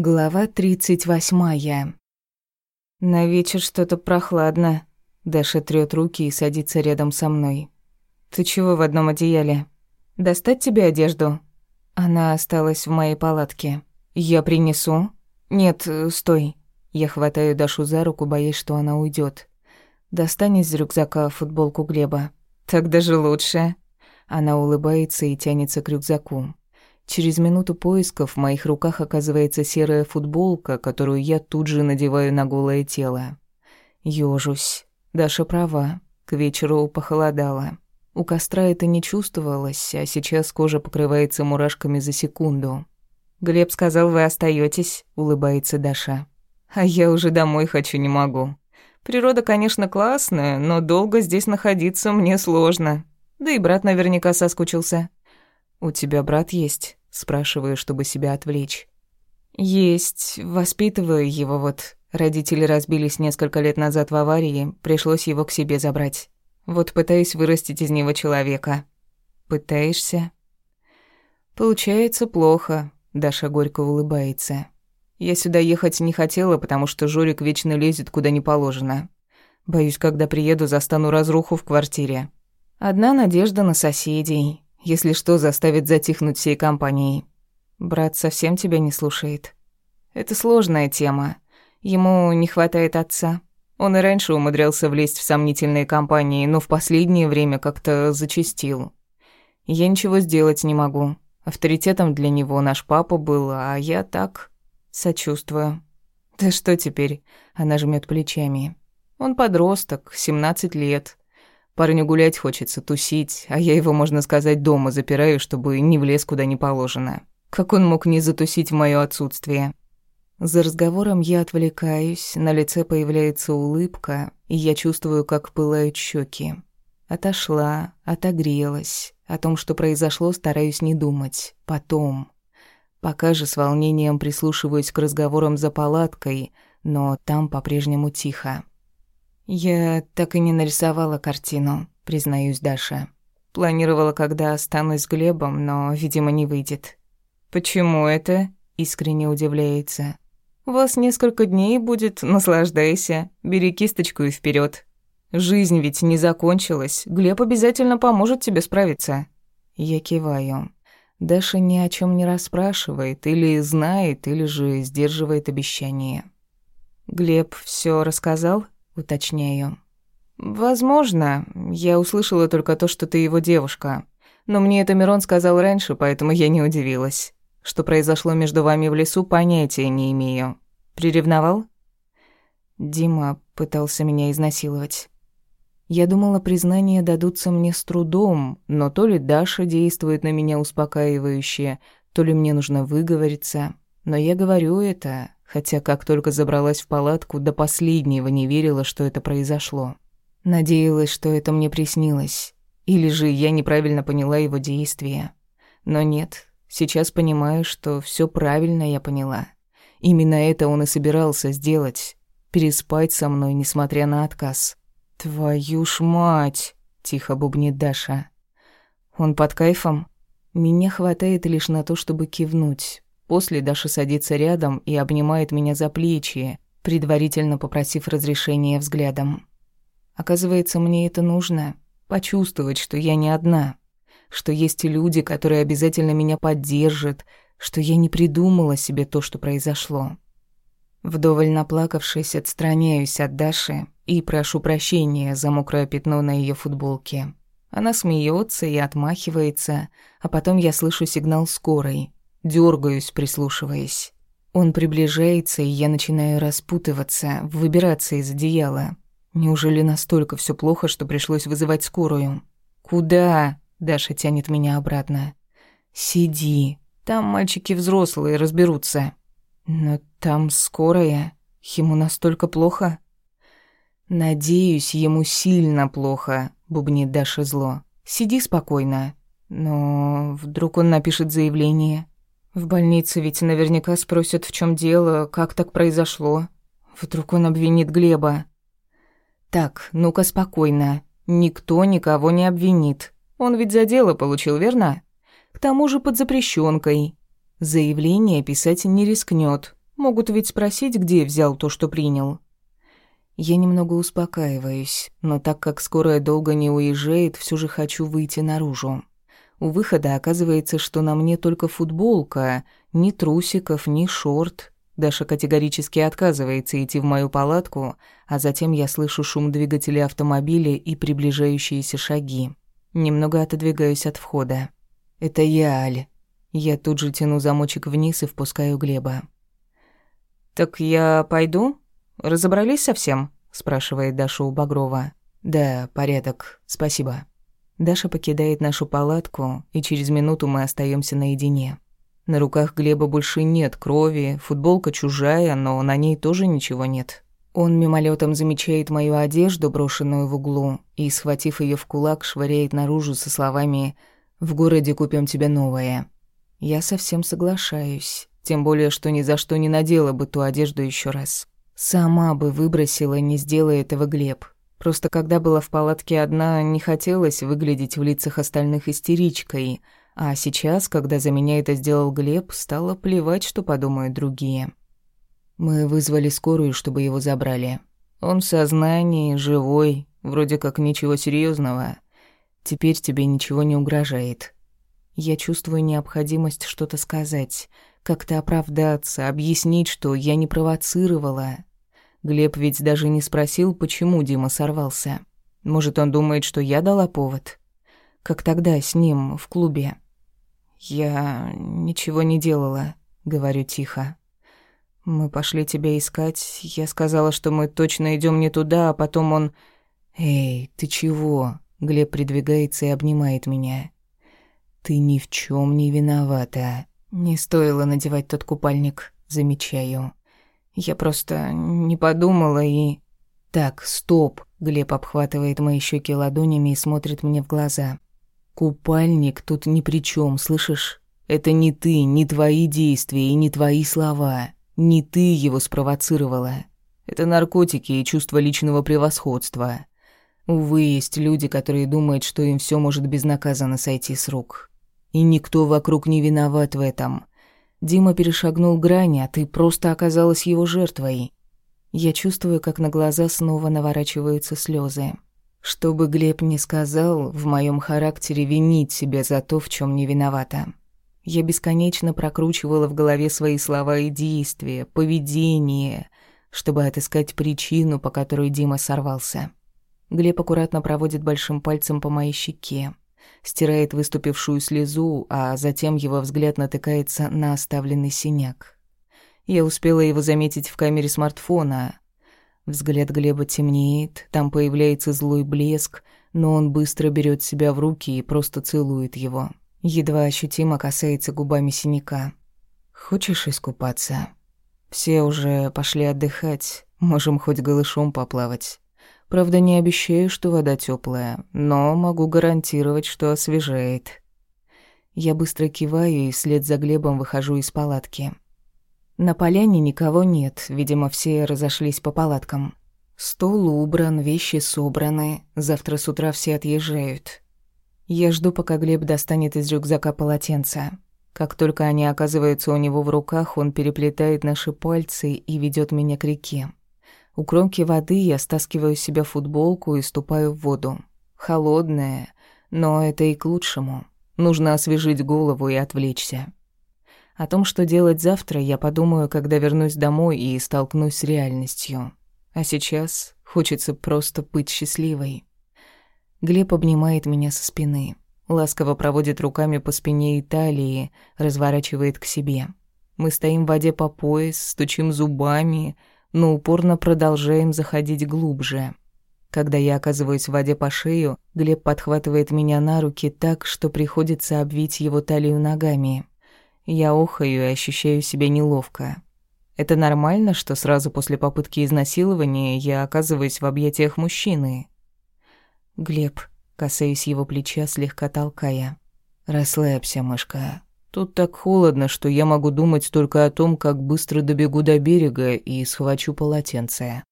Глава тридцать восьмая. На вечер что-то прохладно. Даша трёт руки и садится рядом со мной. Ты чего в одном одеяле? Достать тебе одежду? Она осталась в моей палатке. Я принесу? Нет, стой. Я хватаю Дашу за руку, боясь, что она уйдет. Достань из рюкзака футболку Глеба. Так даже лучше. Она улыбается и тянется к рюкзаку. Через минуту поисков в моих руках оказывается серая футболка, которую я тут же надеваю на голое тело. Ёжусь. Даша права. К вечеру похолодало. У костра это не чувствовалось, а сейчас кожа покрывается мурашками за секунду. «Глеб сказал, вы остаетесь, улыбается Даша. «А я уже домой хочу, не могу. Природа, конечно, классная, но долго здесь находиться мне сложно. Да и брат наверняка соскучился». «У тебя брат есть?» Спрашиваю, чтобы себя отвлечь. Есть, воспитываю его вот. Родители разбились несколько лет назад в аварии, пришлось его к себе забрать. Вот пытаюсь вырастить из него человека. Пытаешься? Получается плохо, Даша горько улыбается. Я сюда ехать не хотела, потому что Жорик вечно лезет куда не положено. Боюсь, когда приеду, застану разруху в квартире. Одна надежда на соседей. Если что, заставит затихнуть всей компанией. Брат совсем тебя не слушает. Это сложная тема. Ему не хватает отца. Он и раньше умудрялся влезть в сомнительные компании, но в последнее время как-то зачастил. Я ничего сделать не могу. Авторитетом для него наш папа был, а я так сочувствую. Да что теперь? Она жмет плечами. Он подросток, 17 лет. Парню гулять хочется, тусить, а я его, можно сказать, дома запираю, чтобы не влез куда не положено. Как он мог не затусить в моё отсутствие? За разговором я отвлекаюсь, на лице появляется улыбка, и я чувствую, как пылают щеки. Отошла, отогрелась. О том, что произошло, стараюсь не думать. Потом. Пока же с волнением прислушиваюсь к разговорам за палаткой, но там по-прежнему тихо. «Я так и не нарисовала картину», — признаюсь Даша. Планировала, когда останусь с Глебом, но, видимо, не выйдет. «Почему это?» — искренне удивляется. «У вас несколько дней будет, наслаждайся. Бери кисточку и вперед. Жизнь ведь не закончилась. Глеб обязательно поможет тебе справиться». Я киваю. Даша ни о чем не расспрашивает, или знает, или же сдерживает обещание. «Глеб все рассказал?» Уточняю. «Возможно. Я услышала только то, что ты его девушка. Но мне это Мирон сказал раньше, поэтому я не удивилась. Что произошло между вами в лесу, понятия не имею. Приревновал?» Дима пытался меня изнасиловать. Я думала, признания дадутся мне с трудом, но то ли Даша действует на меня успокаивающе, то ли мне нужно выговориться. Но я говорю это, хотя как только забралась в палатку, до последнего не верила, что это произошло. Надеялась, что это мне приснилось. Или же я неправильно поняла его действия. Но нет, сейчас понимаю, что все правильно я поняла. Именно это он и собирался сделать. Переспать со мной, несмотря на отказ. «Твою ж мать!» — тихо бубнит Даша. «Он под кайфом?» Меня хватает лишь на то, чтобы кивнуть. После Даша садится рядом и обнимает меня за плечи, предварительно попросив разрешения взглядом. Оказывается, мне это нужно. Почувствовать, что я не одна. Что есть люди, которые обязательно меня поддержат, что я не придумала себе то, что произошло. Вдоволь наплакавшись, отстраняюсь от Даши и прошу прощения за мокрое пятно на ее футболке. Она смеется и отмахивается, а потом я слышу сигнал скорой — Дёргаюсь, прислушиваясь. Он приближается, и я начинаю распутываться, выбираться из одеяла. Неужели настолько всё плохо, что пришлось вызывать скорую? «Куда?» — Даша тянет меня обратно. «Сиди. Там мальчики взрослые разберутся». «Но там скорая. Ему настолько плохо?» «Надеюсь, ему сильно плохо», — бубнит Даша зло. «Сиди спокойно. Но вдруг он напишет заявление. В больнице ведь наверняка спросят, в чем дело, как так произошло. Вдруг он обвинит Глеба. Так, ну-ка спокойно. Никто никого не обвинит. Он ведь за дело получил, верно? К тому же под запрещенкой. Заявление писать не рискнет. Могут ведь спросить, где взял то, что принял. Я немного успокаиваюсь, но так как скорая долго не уезжает, все же хочу выйти наружу. У выхода оказывается, что на мне только футболка, ни трусиков, ни шорт. Даша категорически отказывается идти в мою палатку, а затем я слышу шум двигателя автомобиля и приближающиеся шаги. Немного отодвигаюсь от входа. «Это я, Аль». Я тут же тяну замочек вниз и впускаю Глеба. «Так я пойду? Разобрались совсем?» – спрашивает Даша у Багрова. «Да, порядок, спасибо». Даша покидает нашу палатку, и через минуту мы остаемся наедине. На руках Глеба больше нет крови, футболка чужая, но на ней тоже ничего нет. Он мимолетом замечает мою одежду, брошенную в углу, и, схватив ее в кулак, швыряет наружу со словами «В городе купим тебе новое». Я совсем соглашаюсь. Тем более, что ни за что не надела бы ту одежду еще раз. Сама бы выбросила, не сделая этого Глеб. Просто когда была в палатке одна, не хотелось выглядеть в лицах остальных истеричкой, а сейчас, когда за меня это сделал Глеб, стало плевать, что подумают другие. Мы вызвали скорую, чтобы его забрали. Он в сознании, живой, вроде как ничего серьезного. Теперь тебе ничего не угрожает. Я чувствую необходимость что-то сказать, как-то оправдаться, объяснить, что я не провоцировала. Глеб ведь даже не спросил, почему Дима сорвался. Может, он думает, что я дала повод? Как тогда с ним в клубе. «Я ничего не делала», — говорю тихо. «Мы пошли тебя искать. Я сказала, что мы точно идем не туда, а потом он...» «Эй, ты чего?» Глеб придвигается и обнимает меня. «Ты ни в чем не виновата. Не стоило надевать тот купальник, замечаю. Я просто не подумала и... Так, стоп. Глеб обхватывает мои щеки ладонями и смотрит мне в глаза. Купальник тут ни при чем, слышишь? Это не ты, не твои действия и не твои слова. Не ты его спровоцировала. Это наркотики и чувство личного превосходства. Увы, есть люди, которые думают, что им все может безнаказанно сойти с рук. И никто вокруг не виноват в этом. Дима перешагнул грани, а ты просто оказалась его жертвой. Я чувствую, как на глаза снова наворачиваются слезы. Что бы Глеб ни сказал, в моем характере винить себя за то, в чем не виновата. Я бесконечно прокручивала в голове свои слова и действия, поведение, чтобы отыскать причину, по которой Дима сорвался. Глеб аккуратно проводит большим пальцем по моей щеке стирает выступившую слезу, а затем его взгляд натыкается на оставленный синяк. Я успела его заметить в камере смартфона. Взгляд Глеба темнеет, там появляется злой блеск, но он быстро берет себя в руки и просто целует его. Едва ощутимо касается губами синяка. «Хочешь искупаться?» «Все уже пошли отдыхать, можем хоть голышом поплавать». Правда, не обещаю, что вода теплая, но могу гарантировать, что освежает. Я быстро киваю и вслед за Глебом выхожу из палатки. На поляне никого нет, видимо, все разошлись по палаткам. Стол убран, вещи собраны, завтра с утра все отъезжают. Я жду, пока Глеб достанет из рюкзака полотенца. Как только они оказываются у него в руках, он переплетает наши пальцы и ведет меня к реке. У кромки воды я стаскиваю с себя футболку и ступаю в воду. Холодная, но это и к лучшему. Нужно освежить голову и отвлечься. О том, что делать завтра, я подумаю, когда вернусь домой и столкнусь с реальностью. А сейчас хочется просто быть счастливой. Глеб обнимает меня со спины, ласково проводит руками по спине и талии, разворачивает к себе. Мы стоим в воде по пояс, стучим зубами, но упорно продолжаем заходить глубже. Когда я оказываюсь в воде по шею, Глеб подхватывает меня на руки так, что приходится обвить его талию ногами. Я охаю и ощущаю себя неловко. Это нормально, что сразу после попытки изнасилования я оказываюсь в объятиях мужчины? Глеб, касаюсь его плеча, слегка толкая. «Расслабься, мышка. Тут так холодно, что я могу думать только о том, как быстро добегу до берега и схвачу полотенце.